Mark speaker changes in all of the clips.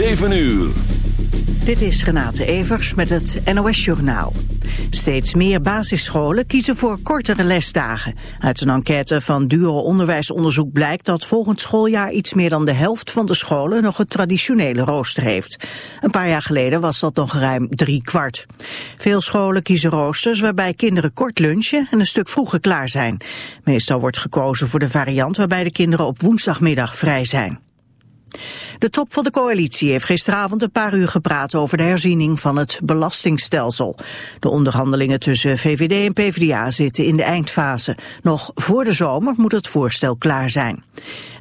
Speaker 1: 7 uur.
Speaker 2: Dit is Renate Evers met het NOS Journaal. Steeds meer basisscholen kiezen voor kortere lesdagen. Uit een enquête van Duro Onderwijsonderzoek blijkt dat volgend schooljaar iets meer dan de helft van de scholen nog het traditionele rooster heeft. Een paar jaar geleden was dat nog ruim drie kwart. Veel scholen kiezen roosters waarbij kinderen kort lunchen en een stuk vroeger klaar zijn. Meestal wordt gekozen voor de variant waarbij de kinderen op woensdagmiddag vrij zijn. De top van de coalitie heeft gisteravond een paar uur gepraat over de herziening van het belastingstelsel. De onderhandelingen tussen VVD en PvdA zitten in de eindfase. Nog voor de zomer moet het voorstel klaar zijn.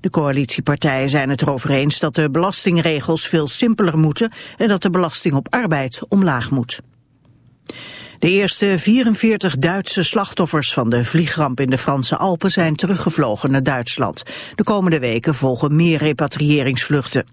Speaker 2: De coalitiepartijen zijn het erover eens dat de belastingregels veel simpeler moeten en dat de belasting op arbeid omlaag moet. De eerste 44 Duitse slachtoffers van de vliegramp in de Franse Alpen zijn teruggevlogen naar Duitsland. De komende weken volgen meer repatriëringsvluchten.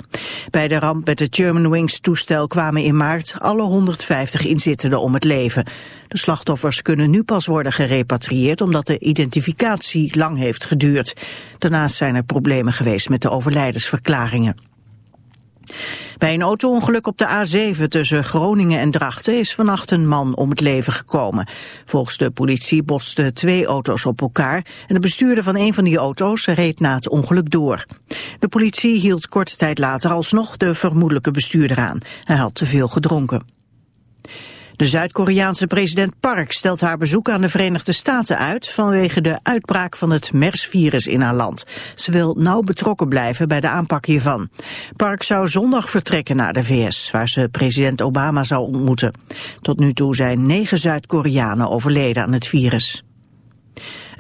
Speaker 2: Bij de ramp met het Germanwings toestel kwamen in maart alle 150 inzittenden om het leven. De slachtoffers kunnen nu pas worden gerepatrieerd omdat de identificatie lang heeft geduurd. Daarnaast zijn er problemen geweest met de overlijdensverklaringen. Bij een autoongeluk op de A7 tussen Groningen en Drachten is vannacht een man om het leven gekomen. Volgens de politie botsten twee auto's op elkaar en de bestuurder van een van die auto's reed na het ongeluk door. De politie hield korte tijd later alsnog de vermoedelijke bestuurder aan. Hij had te veel gedronken. De Zuid-Koreaanse president Park stelt haar bezoek aan de Verenigde Staten uit vanwege de uitbraak van het MERS-virus in haar land. Ze wil nauw betrokken blijven bij de aanpak hiervan. Park zou zondag vertrekken naar de VS, waar ze president Obama zou ontmoeten. Tot nu toe zijn negen Zuid-Koreanen overleden aan het virus.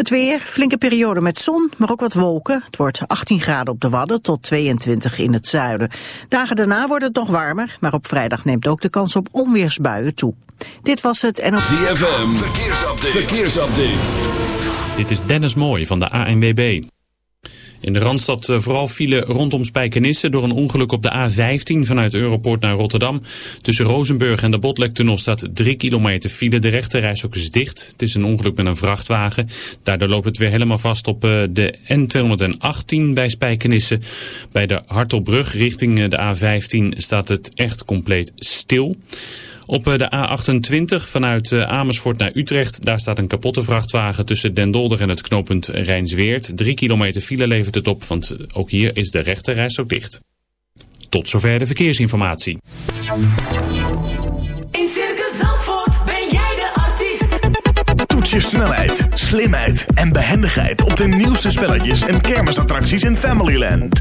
Speaker 2: Het weer, flinke periode met zon, maar ook wat wolken. Het wordt 18 graden op de Wadden tot 22 in het zuiden. Dagen daarna wordt het nog warmer, maar op vrijdag neemt ook de kans op onweersbuien toe. Dit was het NOS.
Speaker 1: ZFM, verkeersupdate. verkeersupdate.
Speaker 3: Dit is Dennis Mooij van de ANWB. In de Randstad eh, vooral file rondom Spijkenisse door een ongeluk op de A15 vanuit Europort naar Rotterdam. Tussen Rozenburg en de Botlektunnel staat 3 kilometer file. De rechterreis ook is dicht. Het is een ongeluk met een vrachtwagen. Daardoor loopt het weer helemaal vast op eh, de N218 bij Spijkenisse. Bij de Hartelbrug richting eh, de A15 staat het echt compleet stil. Op eh, de A28 vanuit eh, Amersfoort naar Utrecht, daar staat een kapotte vrachtwagen tussen Den Dolder en het knooppunt Rijnsweert. Drie kilometer file levert het op, want ook hier is de rechterreis ook dicht. Tot zover de verkeersinformatie.
Speaker 4: In Circus Zandvoort ben jij de artiest.
Speaker 5: Toets je snelheid, slimheid en behendigheid op de nieuwste spelletjes en kermisattracties in Familyland.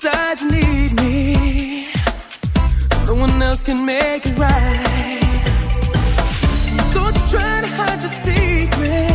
Speaker 6: deep need me. No one else can make it right. Don't you try to hide your secrets.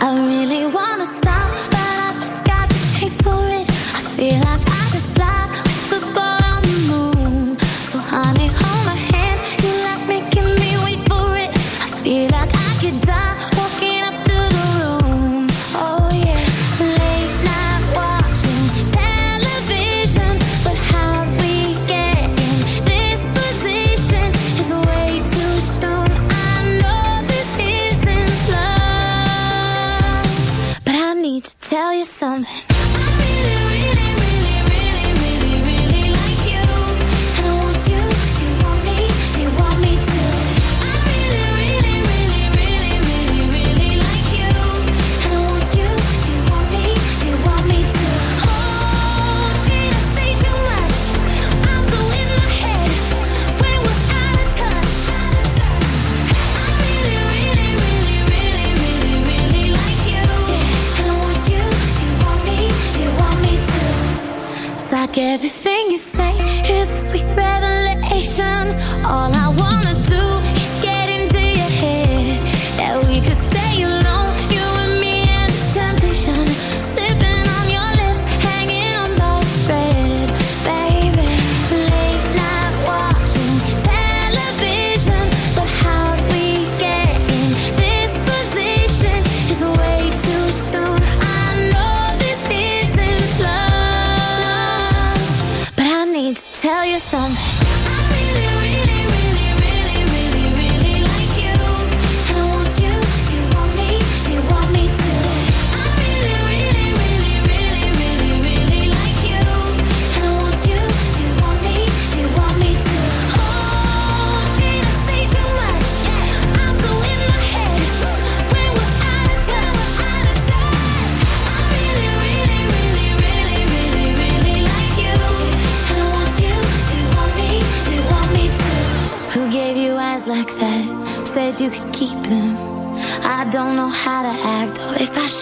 Speaker 6: I
Speaker 7: really wanna stop.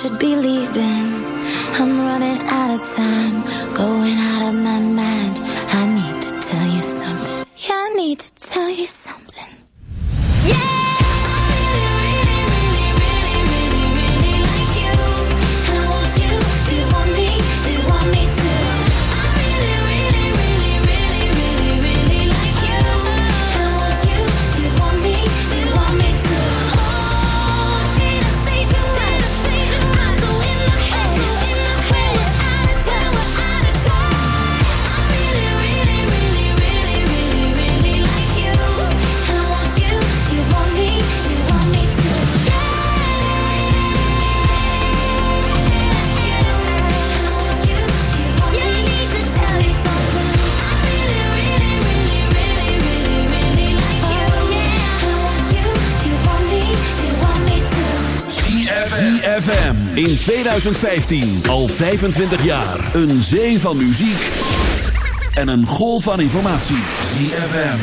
Speaker 7: should be leaving.
Speaker 1: 2015. Al 25 jaar. Een zee van muziek en een golf van informatie. ZFM.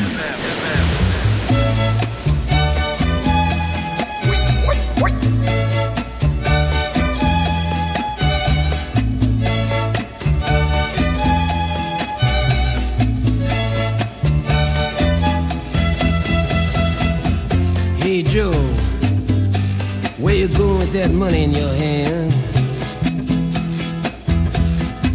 Speaker 8: Hey Joe, where you going with that money in your hand?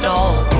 Speaker 9: stall.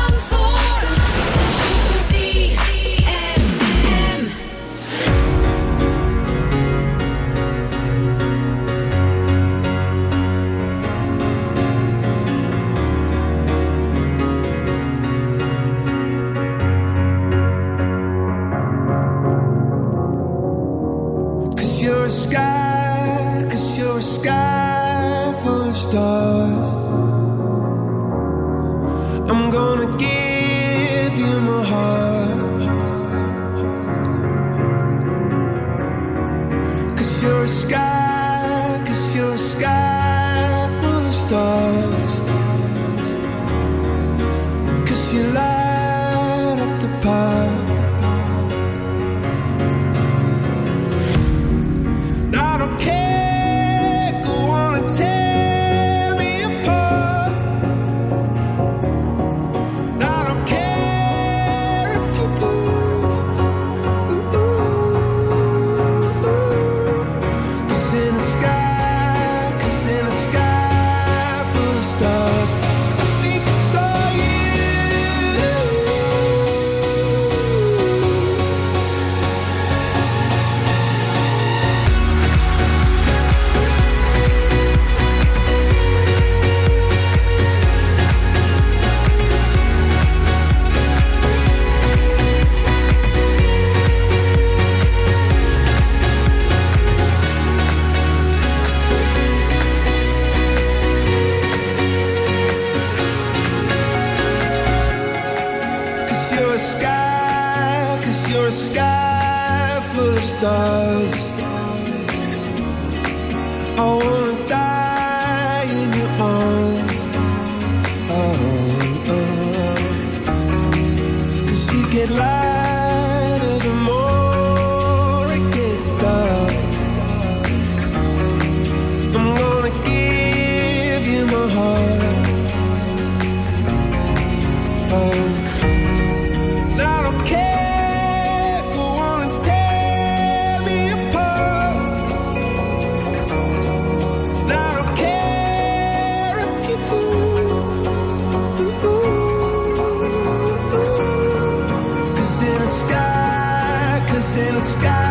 Speaker 6: stars. in the sky.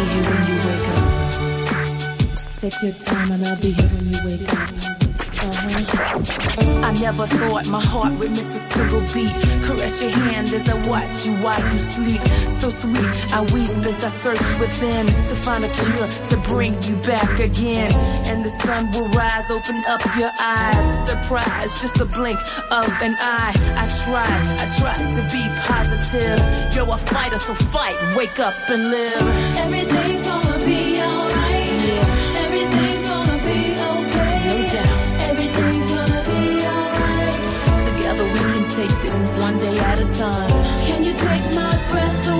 Speaker 10: be
Speaker 11: here when you wake up. Take your time and I'll be here when you wake up. Uh-huh. I never thought my heart would miss a single beat. Caress your hand as I watch you while you sleep. So sweet, I weep as I search within to find a cure to bring you back again. And the sun will rise, open up your eyes. Surprise, just a blink of an eye. I try, I try to be positive. You're a fighter, so fight, wake up and live.
Speaker 10: Everything's gonna be alright.
Speaker 11: Yeah.
Speaker 10: Everything's gonna be okay.
Speaker 11: No doubt.
Speaker 10: Everything's gonna be alright.
Speaker 11: Together we can take this one day at a time.
Speaker 10: Can you take my breath away?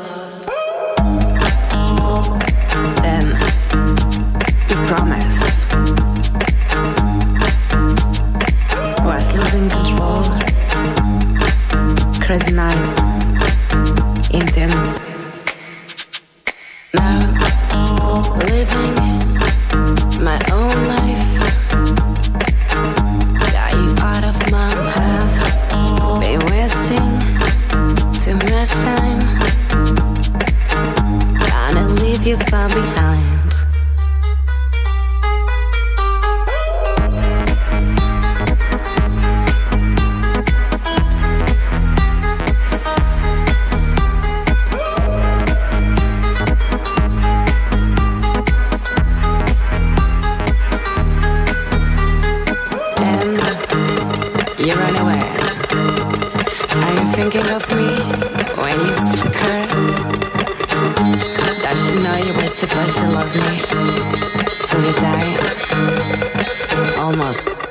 Speaker 12: más.